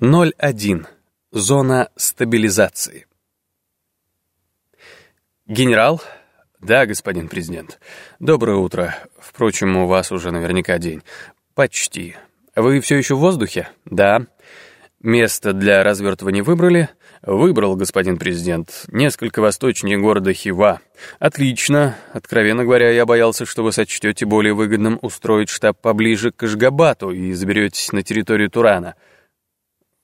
0.1. Зона стабилизации. Генерал? Да, господин президент. Доброе утро. Впрочем, у вас уже наверняка день. Почти. Вы все еще в воздухе? Да. Место для развертывания выбрали? Выбрал, господин президент. Несколько восточнее города Хива. Отлично. Откровенно говоря, я боялся, что вы сочтете более выгодным устроить штаб поближе к Ашгабату и заберетесь на территорию Турана.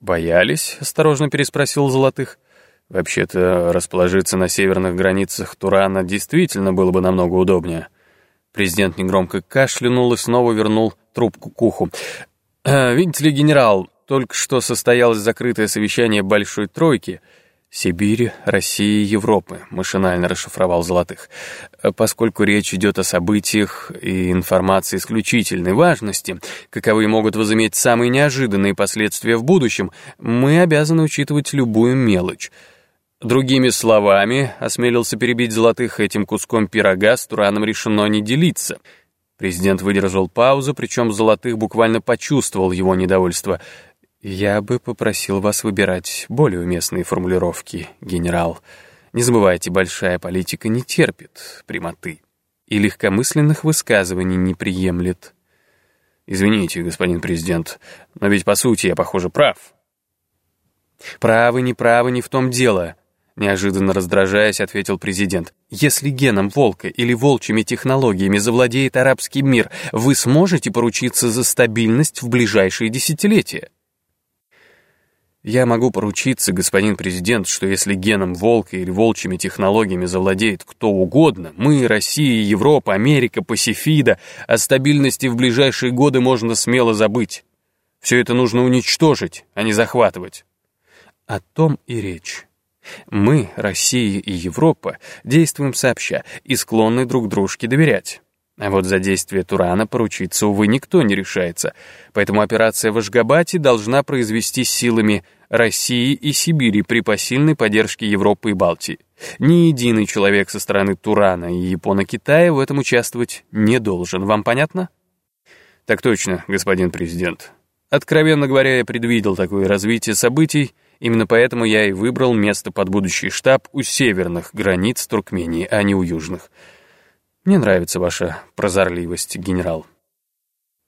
«Боялись?» — осторожно переспросил Золотых. «Вообще-то расположиться на северных границах Турана действительно было бы намного удобнее». Президент негромко кашлянул и снова вернул трубку к уху. «Э, «Видите ли, генерал, только что состоялось закрытое совещание Большой Тройки — Сибири, России, Европы, машинально расшифровал Золотых. Поскольку речь идет о событиях и информации исключительной важности, каковые могут возыметь самые неожиданные последствия в будущем, мы обязаны учитывать любую мелочь. Другими словами, осмелился перебить Золотых этим куском пирога, с Тураном решено не делиться. Президент выдержал паузу, причем Золотых буквально почувствовал его недовольство — «Я бы попросил вас выбирать более уместные формулировки, генерал. Не забывайте, большая политика не терпит прямоты и легкомысленных высказываний не приемлет». «Извините, господин президент, но ведь по сути я, похоже, прав». «Правы, не правы, не в том дело», — неожиданно раздражаясь, ответил президент. «Если геном волка или волчьими технологиями завладеет арабский мир, вы сможете поручиться за стабильность в ближайшие десятилетия?» Я могу поручиться, господин президент, что если геном волка или волчьими технологиями завладеет кто угодно, мы, Россия, Европа, Америка, Пасифида, о стабильности в ближайшие годы можно смело забыть. Все это нужно уничтожить, а не захватывать. О том и речь. Мы, Россия и Европа, действуем сообща и склонны друг дружке доверять. А вот за действие Турана поручиться, увы, никто не решается, поэтому операция в Ашгабате должна произвести силами России и Сибири при посильной поддержке Европы и Балтии. Ни единый человек со стороны Турана и Японо-Китая в этом участвовать не должен. Вам понятно? Так точно, господин президент. Откровенно говоря, я предвидел такое развитие событий, именно поэтому я и выбрал место под будущий штаб у северных границ Туркмении, а не у южных. Мне нравится ваша прозорливость, генерал.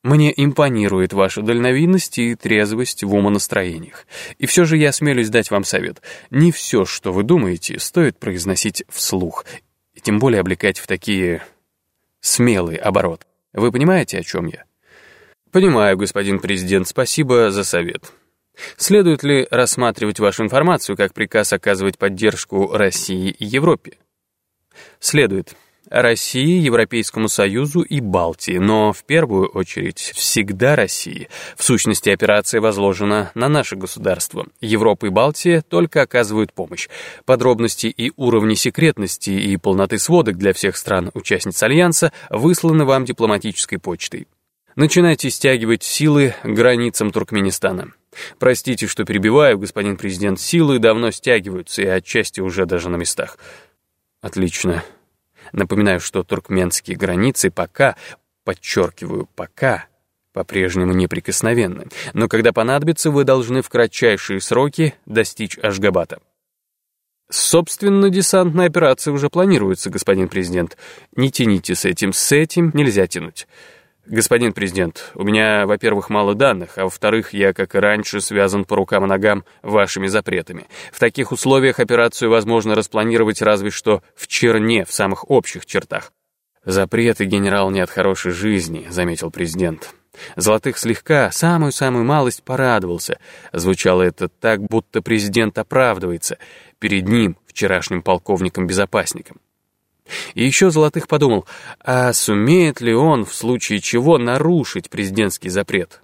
Мне импонирует ваша дальновидность и трезвость в умонастроениях. И все же я осмелюсь дать вам совет. Не все, что вы думаете, стоит произносить вслух, и тем более облекать в такие смелые обороты. Вы понимаете, о чем я? Понимаю, господин президент, спасибо за совет. Следует ли рассматривать вашу информацию как приказ оказывать поддержку России и Европе? Следует. России, Европейскому Союзу и Балтии, но в первую очередь всегда России. В сущности, операция возложена на наше государство. Европа и Балтия только оказывают помощь. Подробности и уровни секретности и полноты сводок для всех стран-участниц Альянса высланы вам дипломатической почтой. Начинайте стягивать силы границам Туркменистана. Простите, что перебиваю, господин президент, силы давно стягиваются и отчасти уже даже на местах. Отлично. Напоминаю, что туркменские границы пока, подчеркиваю, пока, по-прежнему неприкосновенны, но когда понадобится, вы должны в кратчайшие сроки достичь Ашгабата. Собственно, десантная операция уже планируется, господин президент. Не тяните с этим, с этим нельзя тянуть. «Господин президент, у меня, во-первых, мало данных, а во-вторых, я, как и раньше, связан по рукам и ногам вашими запретами. В таких условиях операцию возможно распланировать разве что в черне, в самых общих чертах». «Запреты, генерал, не от хорошей жизни», — заметил президент. Золотых слегка, самую-самую малость порадовался. Звучало это так, будто президент оправдывается перед ним, вчерашним полковником-безопасником. И еще Золотых подумал, а сумеет ли он в случае чего нарушить президентский запрет?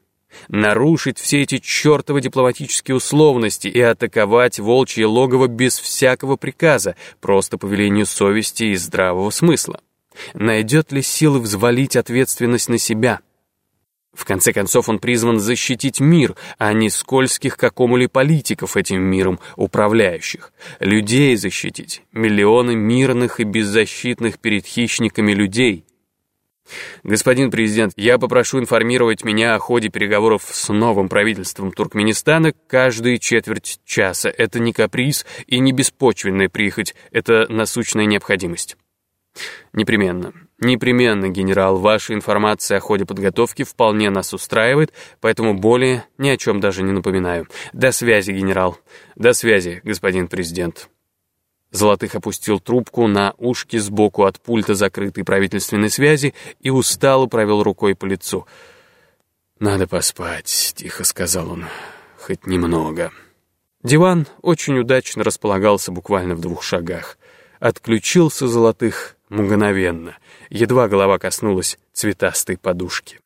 Нарушить все эти чертовы дипломатические условности и атаковать волчье логово без всякого приказа, просто по велению совести и здравого смысла? Найдет ли силы взвалить ответственность на себя? В конце концов, он призван защитить мир, а не скользких какому-либо политиков этим миром управляющих. Людей защитить, миллионы мирных и беззащитных перед хищниками людей. Господин президент, я попрошу информировать меня о ходе переговоров с новым правительством Туркменистана каждые четверть часа. Это не каприз и не беспочвенная прихоть, это насущная необходимость. Непременно. Непременно, генерал, ваша информация о ходе подготовки вполне нас устраивает, поэтому более ни о чем даже не напоминаю. До связи, генерал. До связи, господин президент. Золотых опустил трубку на ушки сбоку от пульта закрытой правительственной связи и устало провел рукой по лицу. «Надо поспать», — тихо сказал он, — «хоть немного». Диван очень удачно располагался буквально в двух шагах. Отключился Золотых мгновенно, едва голова коснулась цветастой подушки.